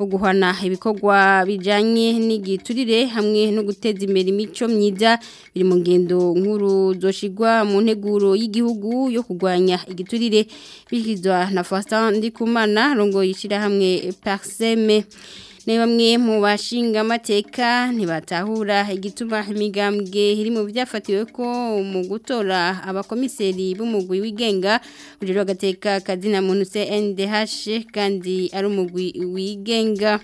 uguhana ibikorwa bijanye n'igiturire hamwe no guteza imbere imico myiza biri mu ngendo nkuru zoshigwa mu nteguro y'igihugu yo kugwanya igiturire bihizwa na Faustin Ndikumana rongo yishira hamwe Parseme ni bamwe mu bashinga amateka ntibatahura igituma imigambwe iri mu byafatiwe ko mu gutora abakomiseri b'umugwi wigenga uriro agateka kazina muntu CNDH kandi ari umugwi wigenga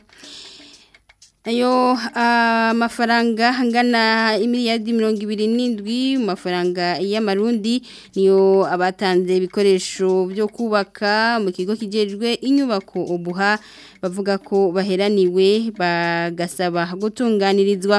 ayo amafaranga ah, angana imiliyari mirongo ibiri n'indwi mu mafaranga y'amarundi niyo abatanze ibikoresho byo kubaka mu kigo kigejwe inyubako ubuha bavuga ko baheraniwe bagasaba gutunganirizwa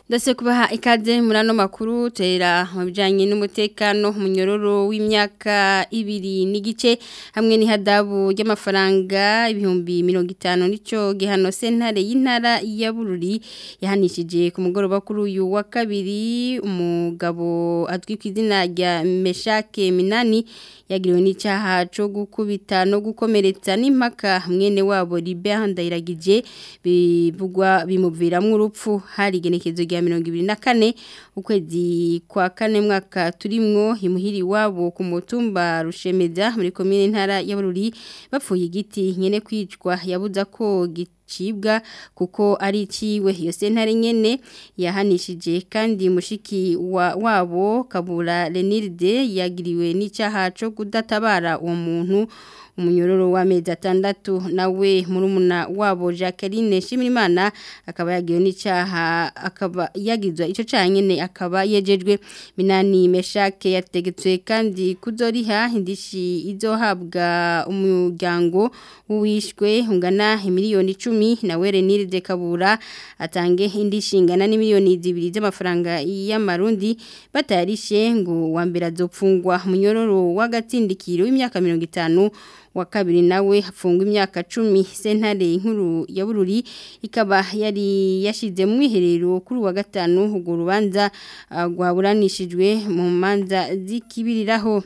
ndetse kubaha ikaze muri makuru tera mu bijyanye n'umutekano umunyororo w'imyaka ibiri n'igice hamwe n'ihadabu ry'amafaranga ibihumbi mirongo itanu n'icyo gihano sentare y'intara ya bururi yahanishije ku mugoroba kuri uyu wa kabiri umugabo azwi izina rya meshake minani yagiriwe n'icyaha cyo gukubita no gukomeretsa n'impaka mwene wabo ribe bivugwa bimuviramo urupfu hari igenekezo ya mirongo ibiri na kane ukwezi kwa kane mwaka turimwo imuhiri wabo ku mutumba rushemeza muri komine ntara ya bururi bapfuye igiti nyene kwicwa yabuza ko gicibwa kuko ari iciwe iyo sentare nyene yahanishije kandi mushiki wa wabo kabura Lenirde yagiriwe n'icyaha cyo kudatabara uwo muntu umunyororo w'amezi atandatu nawe murumuna wabo Jacqueline Shimirimana akaba yagiye n'icaha akaba yagizwe ico canyene akaba yejejwe Minani Meshake yategetswe kandi kuzoriha indishi izohabwa umuryango wishwe ungana miliyoni 10 na were Niride Kabura atange indishi ingana ni miliyoni 2 z'amafaranga y'amarundi batayarishe ngo wambera azopfungwa munyororo w'agatsindikiro w'imyaka 50 wa kabiri nawe hafungwa imyaka cumi sentare inkuru ya bururi ikaba yari yashyize mu mwiherero kuri wa gatanu urwo rubanza ah, rwaburanishijwe mu manza zikibiriraho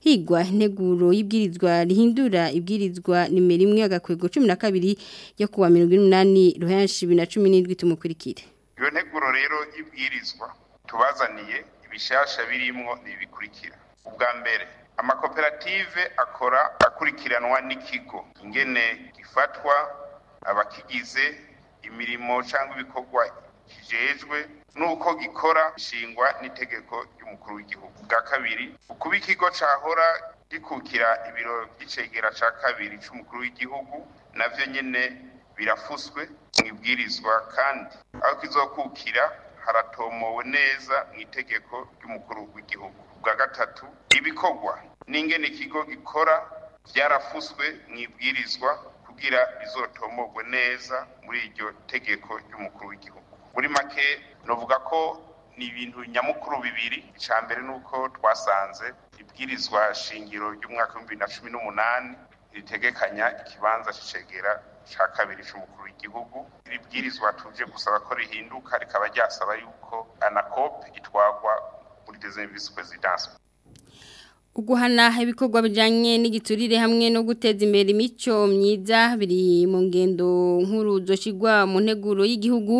higwa integuro y'ibwirizwa rihindura ibwirizwa nimero imwe agakwego cumi na kabiri yo kuwa mirongo inani ruhenshi bibiri na cumi n'indwi tumukurikire iyo nteguro rero y'ibwirizwa tubazaniye ibishasha birimo bibikurikira ubwa mbere amakoperative akora akurikiranwa n'ikigo ingene gifatwa abakigize imirimo cyangwa ibikorwa kijejwe n'uko gikora ishingwa n'itegeko ry'umukuru w'igihugu bwa kabiri ukuba ikigo cahora gikukira ibiro by'icegera cya kabiri cy'umukuru w'igihugu navyo nyene birafuswe mu ibwirizwa kandi aho kizokukira haratomowe neza mu itegeko ry'umukuru w'igihugu bwa gatatu ibikorwa n'ingene ikigo gikora byarafuswe mu ibwirizwa kugira izotomogwe neza muri iryo tegeko ry'umukuru w'igihugu muri make navuga ko ni ibintu nyamukuru bibiri icya mbere ni uko twasanze ibwirizwa shingiro ry'umwaka w'ibihumbi na cumi n'umunani ritegekanya ikibanza cy'icegera cya kabiri cy'umukuru w'igihugu iri bwirizwa tuje gusaba ko rihinduka rikaba ryasaba yuko anakope itwagwa muri dezemvisi perezidansi Uguhana ibikorwa bijanye n'igiturire hamwe no guteza imbere imico myiza biri mu ngendo nkuru zoshigwa mu nteguro y'igihugu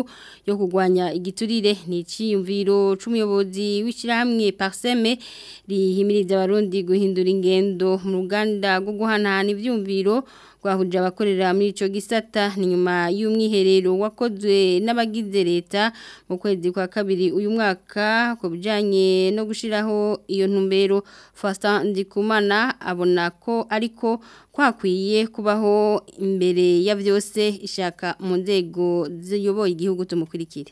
yo kugwanya igiturire ni iciyumviro c'umuyobozi w'ishirahamwe Parseme rihimiriza abarundi guhindura ingendo mu ruganda rwo guhanahana ivyumviro rwahuje abakorera muri ico gisata ni nyuma y'umwiherero wakozwe n'abagize leta mu kwezi kwa kabiri uyu mwaka ku bijanye no gushiraho iyo ntumbero Fasta ndi kumana abona ko ariko kwakwiye kubaho imbere ya byose ishaka mu nzego ziyoboye igihugu tumukurikire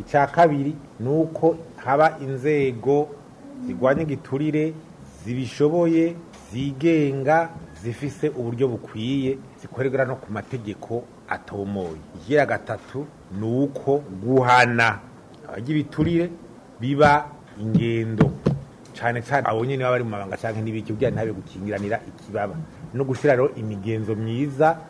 icya kabiri ni uko haba inzego zirwanya igiturire zibishoboye zigenga zifise uburyo bukwiye zikorera no ku mategeko atomoye igira gatatu ni uko guhana abajya ibiturire biba ingendo cyane cyane abo nyine baba bari mu mabanga cyangwa n'ibiki kugira ntabe gukingiranira ikibaba no gushyiraho imigenzo myiza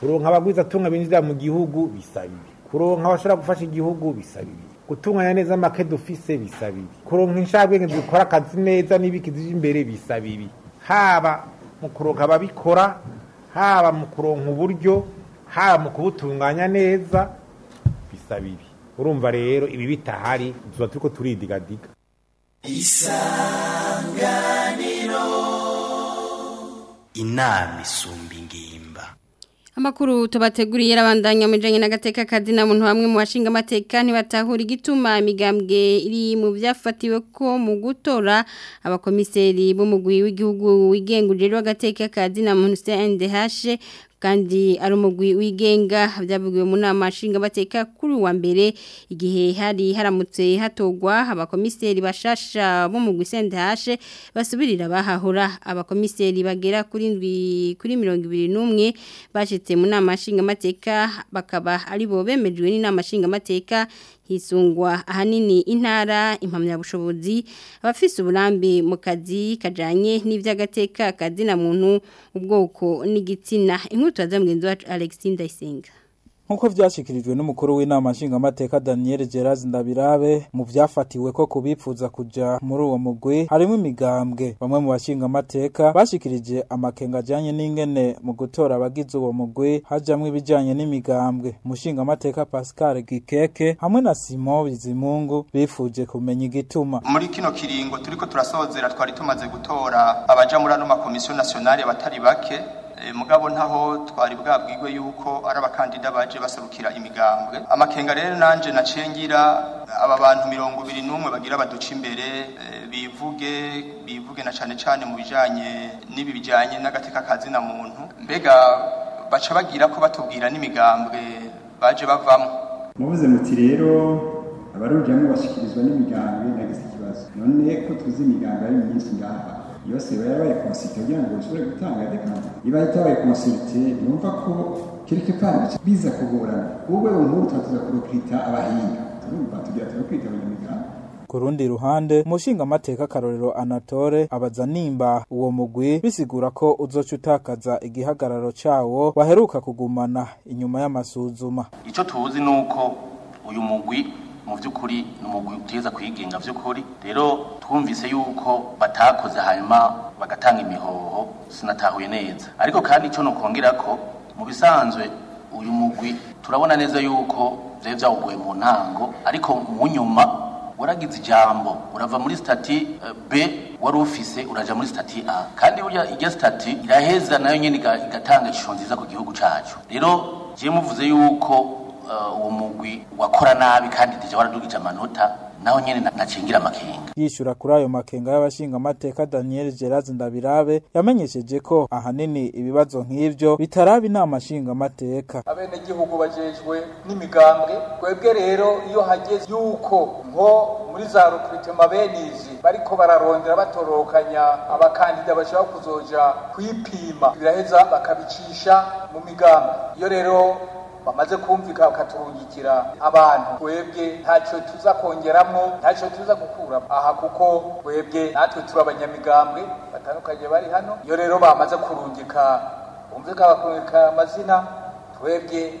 kuronka atunga binjira mu gihugu bisaba ibi kuronka abashobora gufasha igihugu bisaba ibi gutunganya neza make dufise bisaba ibi kuronka inshabwenge zikora akazi neza n'ibiki zije imbere bisaba ibi haba mu kuronka ababikora haba mu kuronka uburyo haba mu kubutunganya neza bisa bibi urumva rero ibi bitahari tuba turi ko turidigadiga isanganiro inama isumba ingimba Amakuru tubateguriye rabandanya mujanye n'agateka kadina muntu bamwe mu bashinga amateka ntibatahura igituma imigambwe iri mu byafatiwe ko mu gutora abakomiseri bo mu w'igihugu wigenga ujejwe agateka kadina muntu CNDH kandi ari umugwi wigenga byavugiwe mu nama nshinga bateka kuri wa mbere igihe hari haramutse hatogwa abakomiseri bashasha bo mu gusendahashe basubirira bahahora abakomiseri bagera kuri ndwi kuri 21 bashitse mu nama nshinga mateka bakaba ari bo bemejwe n'inama nshinga mateka hisungwa ahanini intara impamyabushobozi abafise uburambe mu kazi kajanye n'ivy'agateka kazina muntu ubwoko n'igitsina inkuru tubaza mugenzi wacu Alexis Ndayisenga nk'uko byashyikirijwe n'umukuru w'inama nshingamateka daniel gerard ndabirabe mu byafatiwe ko ku kujya muri uwo mugwi harimo imigambwe bamwe mu bashingamateka bashyikirije amakenga ajyanye n'ingene mu gutora abagize uwo mugwi hajyamo ibijyanye n'imigambwe umushingamateka pascal gikeke hamwe na simon bizimungu bifuje kumenya igituma muri kino kiringo turiko turasozera twari tumaze gutora abaja muri ano makomisiyo nasiyonari batari bake Eh, mugabo ntaho twari bwabwirwe yuko ari abakandida baje baserukira imigambwe amakenga rero nanje nacengira eh, aba bantu mirongo ibiri n'umwe bagira baduca imbere eh, bivuge bivuge na cyane cyane mu bijyanye n'ibi bijanye n'agateka kazina muntu mbega baca bagira ko batubwira n'imigambwe baje bavamo muvuze muti rero abarujamo bashikirizwa n'imigambwe nagize ikibazo none ko tuzi imigambwe ari myinshi ngaha yose iba yabaye konsite kugira ngo bishobore gutanga dekanti iba itabaye konsite yumva ko kereke kandi biza kugorana ubwo iyo nkuru tuba kurukwita abahinga turumva tugira turakwita abanyamigabane ku rundi ruhande umushinga amateka akarorero anatole abaza nimba uwo mugwi bisigura ko uzoca utakaza igihagararo cyawo waheruka kugumana inyuma y'amasuzuma icyo tuzi ni uko uyu mugwi mu by'ukuri ni umugwi utegeza kwigenga by'ukuri rero twumvise yuko batakoze hanyuma bagatanga imihoho sinatahuye neza ariko kandi icyo nokongera ko mu bisanzwe uyu mugwi turabona neza yuko byari byawuguye mu ntango ariko mu nyuma waragize ijambo urava muri stati eh, b wari ufise uraja muri stati a kandi burya irya stati iraheza nayo nyine igatanga ishusho nziza ku gihugu cyacu rero jye muvuze yuko Uh, uwo mugwi wakora nabi kandi tujya waradugije amanota naho nyene nacingira amakenga yishura kuri ayo makenga y'abashinga amateka Daniel Gerard Ndabirabe yamenyesheje ko ahanini ibibazo nk'ibyo bitaraba inama mashinga amateka abene gihugu bajejwe n'imigambwe kwebwe rero iyo hageze yuko nko muri za recruitment benizi bariko bararondera batorokanya abakandida bashaka kuzoja kwipima biraheza bakabicisha mu migambwe iyo rero bamaze kumvika bakaturungikira abantu twebwe ntacyo tuza kongeramo ntacyo tuza gukuramo aha kuko twebwe natwe turi abanyamigambwe batandukanye bari hano iyo rero bamaze kurungika bumvika bakurungika amazina twebwe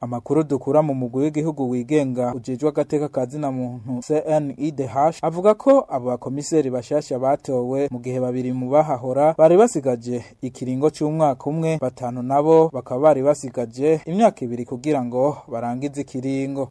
amakuru dukura mu mugwi w'igihugu wigenga ujejwe agateka ka zina muntu CNIDH avuga ko abakomiseri bashasha batowe mu gihe babiri mu bahahora bari basigaje ikiringo cy’umwaka umwe batanu nabo bakaba bari basigaje imyaka ibiri kugira ngo barangize ikiringo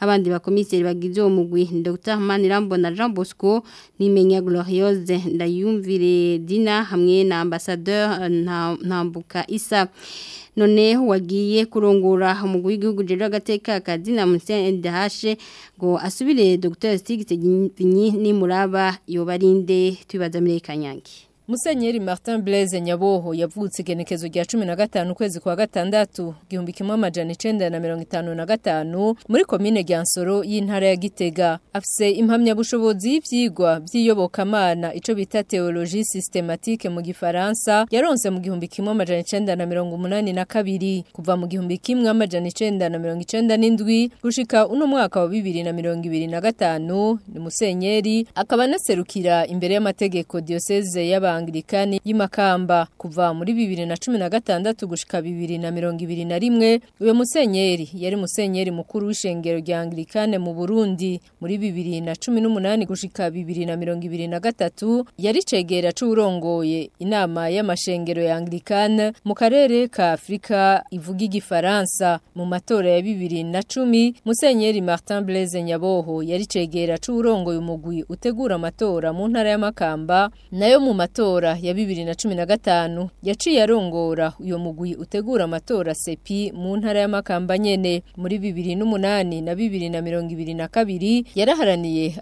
abandi bakomiseri bagize uwo mugwi Dr. Manirambona Jean Bosco n'imenya Gloriose ndayumvire Dina hamwe na ambassadeur eh, ntambuka Isa none wagiye kurongora umugwi w'igihugu jero agateka kadina munsendahaje ngo asubire Dr Stigte Vinyi nimuraba yobarinde twibaza mirekanyange musenyeri martin blaise nyaboho yavutse igenekezo rya cumi na gatanu ukwezi kwa gatandatu igihumbi kimwe amajana icenda na mirongo itanu na gatanu muri komine ryansoro y'intara ya gitega afise impamyabushobozi y'ivyigwa vy'iyobokamana ico bita teologie systematike mu gifaransa yaronse mu gihumbi kimwe amajana icenda na mirongo umunani na kabiri kuva mu gihumbi kimwe amajana icenda na mirongo icenda n'indwi gushika uno mwaka wa bibiri na mirongo ibiri na gatanu ni musenyeri akaba anaserukira imbere y'amategeko diyoseze y'abantu Anglikani y'imakamba kuva muri bibiri na cumi na gatandatu gushika bibiri na mirongo ibiri na rimwe uyo musenyeri yari musenyeri mukuru w'ishengero rya Anglikane mu Burundi muri bibiri na cumi n'umunani gushika bibiri na mirongo ibiri na gatatu yari cegera c'urongoye inama y'amashengero ya Anglikane mu karere ka Afrika ivuga igifaransa mu matora ya bibiri na cumi musenyeri Martin Blaise Nyaboho yari cegera c'urongoye umugwi utegura amatora mu ntara y'amakamba nayo mu matora amatora ya bibiri na cumi na gatanu yaciye arongora uyu mugwi utegura amatora sepi mu ntara y'amakamba nyene muri bibiri n'umunani na bibiri na mirongo ibiri na kabiri yaraharaniye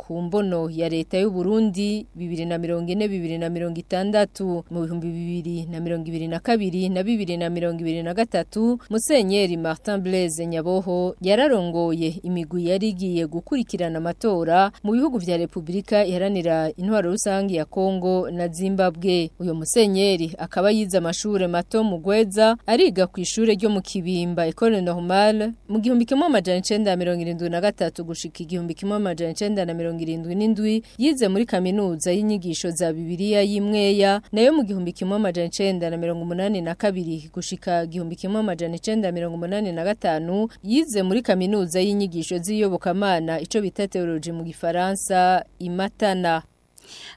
ku mbono ya leta y'u Burundi 2024-2026 mu bihumbi bibiri na mirongo mirongo ibiri ibiri na na na na kabiri bibiri gatatu Musenyeri Martin Blaise Nyaboho yararongoye imigwi yari igiye gukurikirana amatora mu bihugu bya Repubulika iharanira intwaro rusange ya Congo na Zimbabwe uyu musenyeri akaba yize amashuri mato mu Gweza ariga ku ishuri ryo mu Kibimba Ecole Normale mu gihumbi kimwe na gatatu gushika igihumbi kimwe irindwi 970 n'indwi yize muri kaminuza y'inyigisho za Bibiliya y'imweya nayo mu gihumbi kimwe amajana icenda na mirongo umunani na kabiri gushika gihumbi kimwe amajana icenda mirongo umunani na gatanu yize muri kaminuza y'inyigisho z'iyobokamana ico bita teoloji mu gifaransa imatana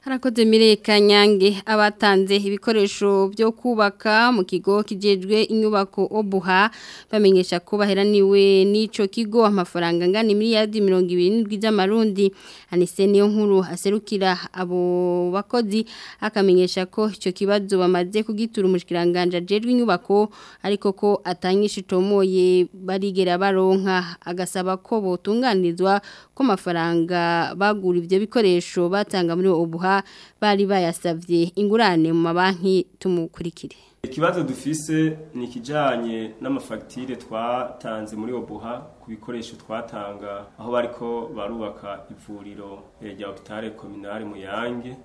harakoze mireka nyange abatanze ibikoresho byo kubaka mu kigo kijejwe inyubako obuha bamenyesha ko baheraniwe n'ico kigo amafaranga angana miliyari mirongo irindwi z'amarundi anise niyo nkuru aserukira abo bakozi akamenyesha ko icyo kibazo bamaze kugitura umushikiranganje ajejwe inyubako ariko ko atanyisha tomoye barigera baronka agasaba ko botunganizwa ko amafaranga bagura ivyo bikoresho batanga muri ubuha bari bayasabye ingurane mu mabanki tumukurikire ikibazo dufise ni ikijyanye n'amafagitire twatanze muri obuha ku bikoresho twatanga aho bariko barubaka ivuriro eh, rya hopitale mu yange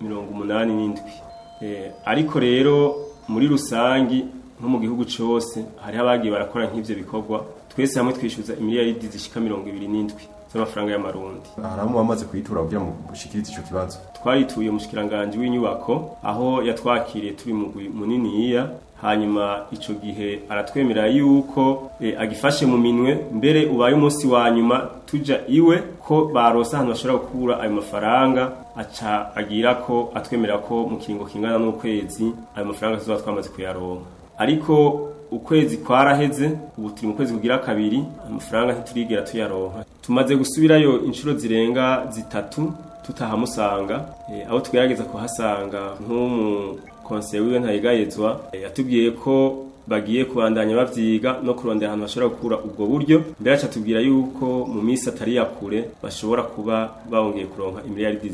mirongo umunani n'indwi eh, ariko rero muri rusange nko mu gihugu cyose hariho abagiye barakora nk'ibyo bikorwa twese hamwe twishyuza imiliyaridi zishyika mirongo ibiri n'indwi z'amafaranga y'amarundi haramu amaze kuyitura kugira ngo mushikirize ico kibanzo twayituye umushikiranganje w'inyubako aho yatwakiriye turi mu muniniya hanyuma icyo gihe aratwemera yuko e, agifashe mu minwe mbere ubaye umunsi wa nyuma tuja iwe ko barosa ahantu bashobora gukura ayo mafaranga aca agira ko atwemera ko mu kiringo kingana n'ukwezi ayo mafaranga tuzoba twamaze kuyaronka ariko ukwezi kwaraheze ubu turi mu kwezi kugira kabiri amafaranga ntiturigera tuyaronka tumaze gusubirayo inshuro zirenga zitatu tutahamusanga eh, aho tugerageza kuhasanga nk'umu konseye wiwe ntayigayezwa eh, yatubwiye ko bagiye kubandanya babyiga no kurondera ahantu bashobora gukura ubwo buryo mbere acatubwira yuko mu minsi atari yakure bashobora kuba bahungiye kuronka imiliyaridi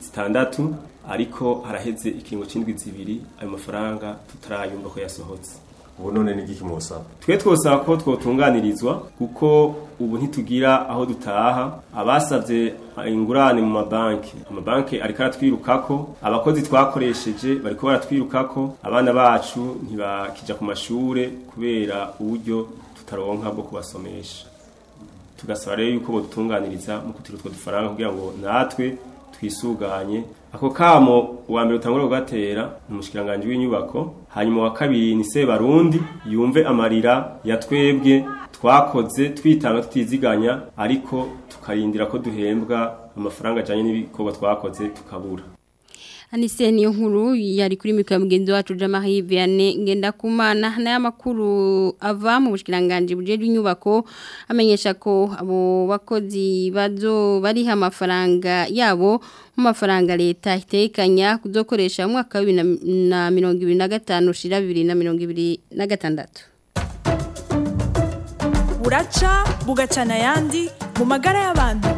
zitandatu ariko haraheze ikiringo c'indwi zibiri ayo mafaranga tutarayumva ko yasohotse ubu none ni giki musaba twe twosaba ko twotunganirizwa kuko ubu ntitugira aho dutaha abasabye ingurane mu mabanki amabanki ariko aratwirukako abakozi twakoresheje bariko baratwirukako abana bacu ntibakija ku mashure kubera uburyo tutaronka bwo kubasomesha tugasaba rero yuko bodutunganiriza mu kugira utwo dufaranga kugira ngo natwe twisuganye ako kamo uwa mbere utangura kugatera umushikiranganji w'inyubako hanyuma wa kabiri ni Sebarundi yumve amarira yatwebwe twakoze twitanga tutiziganya ariko tukarindira ko duhembwa amafaranga ajyanye n'ibikorwa twakoze tukabura hano ise niyo nkuru yari kuri mikoro mugenzi wacu Jamari Vianney Ngendakumana na yamakuru ava mu bushikiranganje bujejwe inyubako amenyesha ko abo bakozi bazo bariha amafaranga yabo mu mafaranga leta itekanya kuzokoresha mu mwaka wa 2025 ushira 2026 buraca bugacana Yandi mu magara y'abantu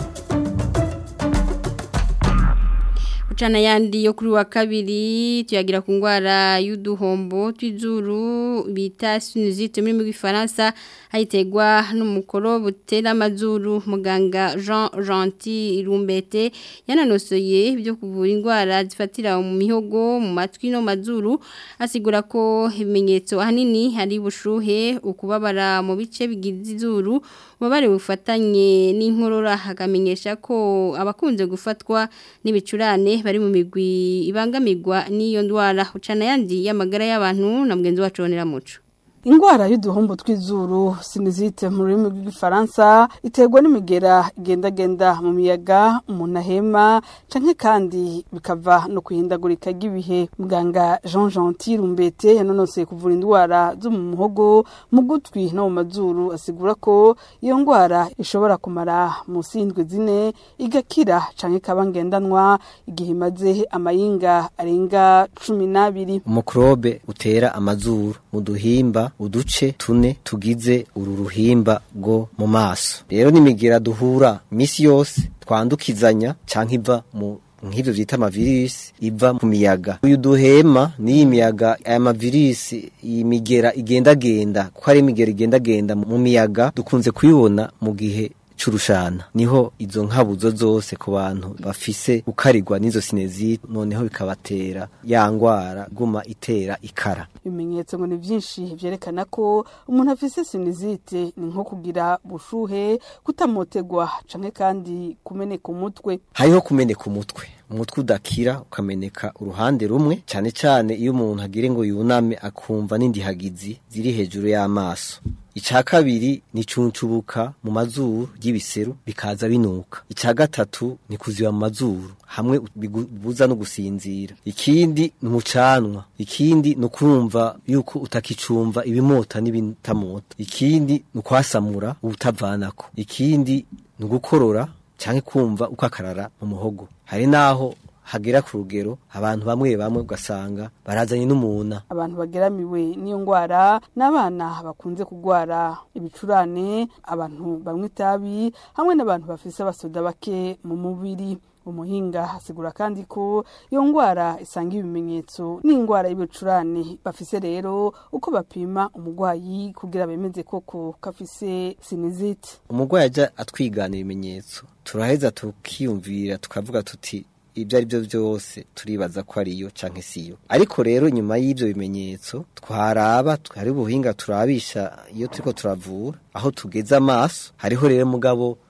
gucana ayandi yo kuri wa kabiri tuyagira ku ndwara y'uduhombo tw'izuru bita sinizite muri Gifaransa hayitegwa n'umukoro butera mazuru muganga Jean Gentil Rumbete yananosoye ibyo kuvura indwara zifatira mu mihogo mu matwi no mazuru asigura ko ibimenyetso ahanini hari bushuhe ukubabara mu bice bigize izuru ububare bufatanye n'inkorora hakamenyesha ko abakunze gufatwa n'ibicurane bari mu migwi ibangamirwa n'iyo ndwara ucana yandi y'amagara y'abantu na mugenzi wacu bonera muco indwara y'uduhombo tw'izuru sinizite mu rurimi rw'igifaransa iterwa n'imigera igendagenda mu miyaga umuntu ahema canke kandi bikava no kwihindagurika ry'ibihe muganga jean gentil rumbete yanonoseye kuvura indwara zo mu muhogo mu gutwi no mu mazuru asigura ko iyo ndwara ishobora kumara munsi y'indwi zine igakira canke ikaba ngendanwa igihe imaze amayinga arenga cumi n'abiri umukorobe utera amazuru mu duhimba uduce tune tugize uru ruhimba go mu maso rero n'imigira duhura iminsi yose twandukizanya cyangwa iva mu nk'ibyo byita amavirisi iva mu miyaga uyu duhema n'iyi miyaga aya mavirisi iyi migera igendagenda kuko ari imigera igendagenda mu miyaga dukunze kuyibona mu gihe cy'urushana niho izo nkabuzo zose ku bantu bafise gukarirwa n'izo sinezite noneho bikabatera ya ngwara iguma itera ikara ibimenyetso ngo ni byinshi byerekana ko umuntu afise sinezite ni nko kugira bushuhe kutamotegwa canke kandi kumeneka umutwe hariho kumeneka umutwe umutwe udakira ukameneka uruhande rumwe cyane cyane iyo umuntu agire ngo yuname akumva n'indihagizi ziri hejuru y'amaso icya kabiri ni cuncubuka mu mazuru y'ibisero bikaza binuka icya gatatu ni kuziba mu mazuru hamwe bibuza no gusinzira ikindi ni umucanwa ikindi ni ukumva yuko utakicumva ibimota n'ibitamota ikindi ni ukwasamura ubutavanako ikindi ni ugukorora cyangwa kumva uko akarara mu muhogo hari n'aho hagera ku rugero abantu bamwe bamwe ugasanga barazanye n'umuna abantu bageramiwe n'iyo ndwara n'abana bakunze kurwara ibicurane abantu bamwe itabi hamwe n'abantu bafise abasoda bake mu mubiri umuhinga asigura kandi ko iyo ndwara isanga ibimenyetso n'indwara y'ibicurane bafise rero uko bapima umurwayi kugira bemeze koko ko afise sinizite umurwayi ajya atwigana ibimenyetso turaheza tukiyumvira tukavuga tuti ibyo ari byo byose turibaza ko ariyo cyangwa isiyo ariko rero nyuma y'ibyo bimenyetso twaraba hari ubuhinga turabisha iyo turi ko turavura aho tugeze amaso hariho rero mugabo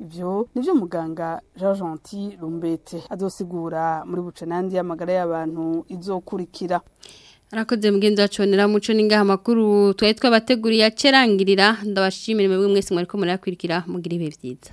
ibyo nibyo muganga Jean Gentil Rumbete azosigura muri buce nandi y'amagara y'abantu izokurikira arakoze mugenzi wacu bonera muco n'ingaha makuru twari twabateguriye acerangirira ndabashimira mwebwe mwese mwari ko murayakurikira mugire ibihe byiza